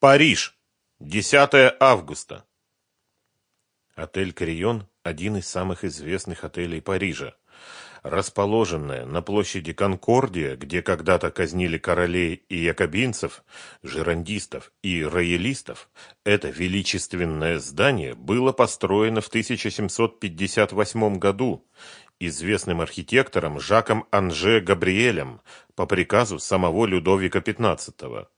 Париж. 10 августа. Отель Крион – один из самых известных отелей Парижа. Расположенная на площади Конкордия, где когда-то казнили королей и якобинцев, жерандистов и роялистов, это величественное здание было построено в 1758 году известным архитектором Жаком Анже Габриэлем по приказу самого Людовика XV.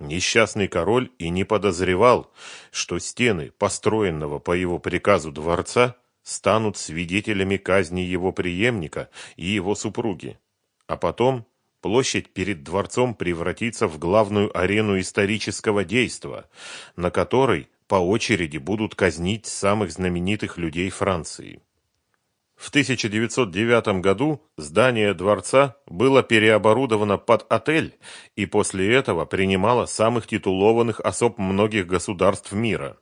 Несчастный король и не подозревал, что стены построенного по его приказу дворца станут свидетелями казни его преемника и его супруги. А потом площадь перед дворцом превратится в главную арену исторического действа, на которой по очереди будут казнить самых знаменитых людей Франции. В 1909 году здание дворца было переоборудовано под отель и после этого принимало самых титулованных особ многих государств мира.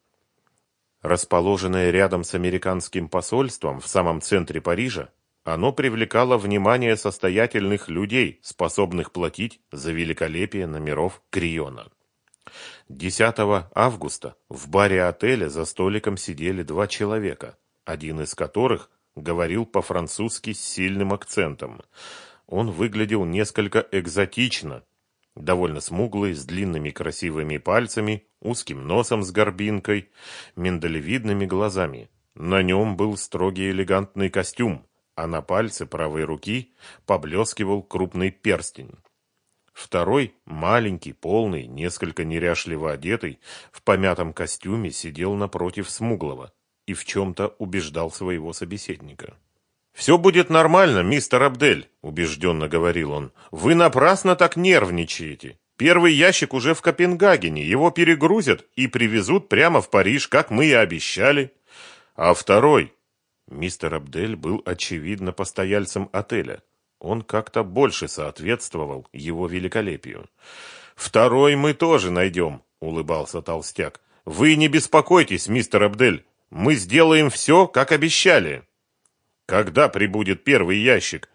Расположенное рядом с американским посольством в самом центре Парижа, оно привлекало внимание состоятельных людей, способных платить за великолепие номеров Криона. 10 августа в баре отеля за столиком сидели два человека, один из которых говорил по-французски с сильным акцентом. Он выглядел несколько экзотично, довольно смуглый, с длинными красивыми пальцами, узким носом с горбинкой, миндалевидными глазами. На нем был строгий элегантный костюм, а на пальце правой руки поблескивал крупный перстень. Второй, маленький, полный, несколько неряшливо одетый, в помятом костюме сидел напротив смуглого и в чем-то убеждал своего собеседника. «Все будет нормально, мистер Абдель», – убежденно говорил он. «Вы напрасно так нервничаете. Первый ящик уже в Копенгагене, его перегрузят и привезут прямо в Париж, как мы и обещали. А второй...» Мистер Абдель был, очевидно, постояльцем отеля. Он как-то больше соответствовал его великолепию. «Второй мы тоже найдем», — улыбался толстяк. «Вы не беспокойтесь, мистер Абдель. Мы сделаем все, как обещали. Когда прибудет первый ящик?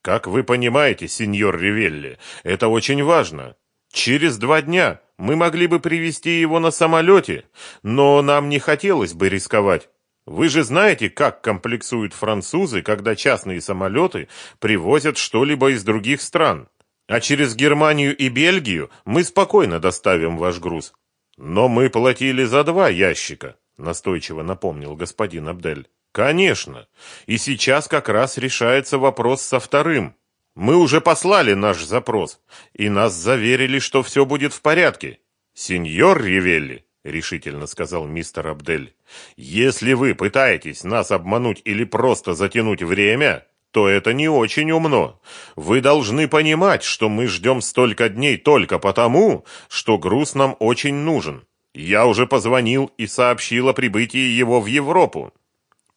Как вы понимаете, сеньор Ривелли, это очень важно. Через два дня мы могли бы привезти его на самолете, но нам не хотелось бы рисковать. Вы же знаете, как комплексуют французы, когда частные самолеты привозят что-либо из других стран. А через Германию и Бельгию мы спокойно доставим ваш груз. Но мы платили за два ящика настойчиво напомнил господин Абдель. Конечно. И сейчас как раз решается вопрос со вторым. Мы уже послали наш запрос, и нас заверили, что все будет в порядке. Сеньор Ривелли, решительно сказал мистер Абдель, если вы пытаетесь нас обмануть или просто затянуть время, то это не очень умно. Вы должны понимать, что мы ждем столько дней только потому, что груз нам очень нужен. Я уже позвонил и сообщил о прибытии его в Европу.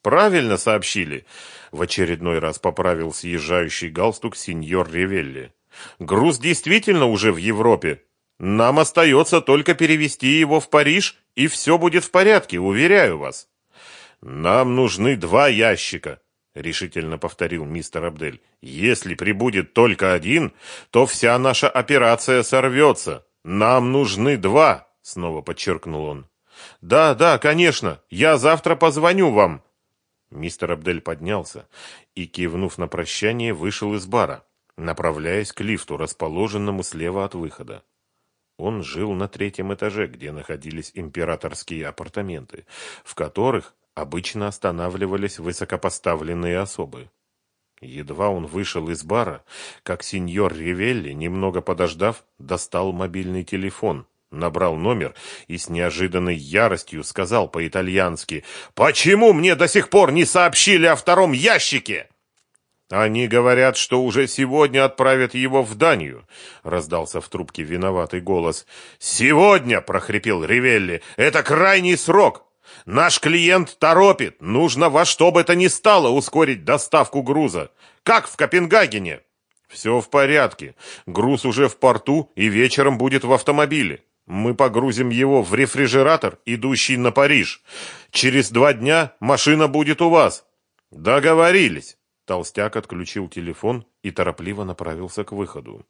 Правильно сообщили. В очередной раз поправил съезжающий галстук сеньор Ревелли. Груз действительно уже в Европе. Нам остается только перевести его в Париж, и все будет в порядке, уверяю вас. Нам нужны два ящика, решительно повторил мистер Абдель. Если прибудет только один, то вся наша операция сорвется. Нам нужны два снова подчеркнул он. Да, да, конечно. Я завтра позвоню вам. Мистер Абдель поднялся и, кивнув на прощание, вышел из бара, направляясь к лифту, расположенному слева от выхода. Он жил на третьем этаже, где находились императорские апартаменты, в которых обычно останавливались высокопоставленные особы. Едва он вышел из бара, как сеньор Ривелли, немного подождав, достал мобильный телефон Набрал номер и с неожиданной яростью сказал по-итальянски «Почему мне до сих пор не сообщили о втором ящике?» «Они говорят, что уже сегодня отправят его в Данию», — раздался в трубке виноватый голос. «Сегодня!» — прохрипел Ривелли. «Это крайний срок! Наш клиент торопит! Нужно во что бы то ни стало ускорить доставку груза! Как в Копенгагене!» «Все в порядке. Груз уже в порту и вечером будет в автомобиле. Мы погрузим его в рефрижератор, идущий на Париж. Через два дня машина будет у вас. Договорились. Толстяк отключил телефон и торопливо направился к выходу.